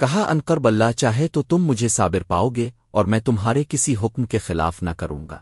کہا، انقرب اللہ چاہے تو تم مجھے صابر پاؤ گے اور میں تمہارے کسی حکم کے خلاف نہ کروں گا۔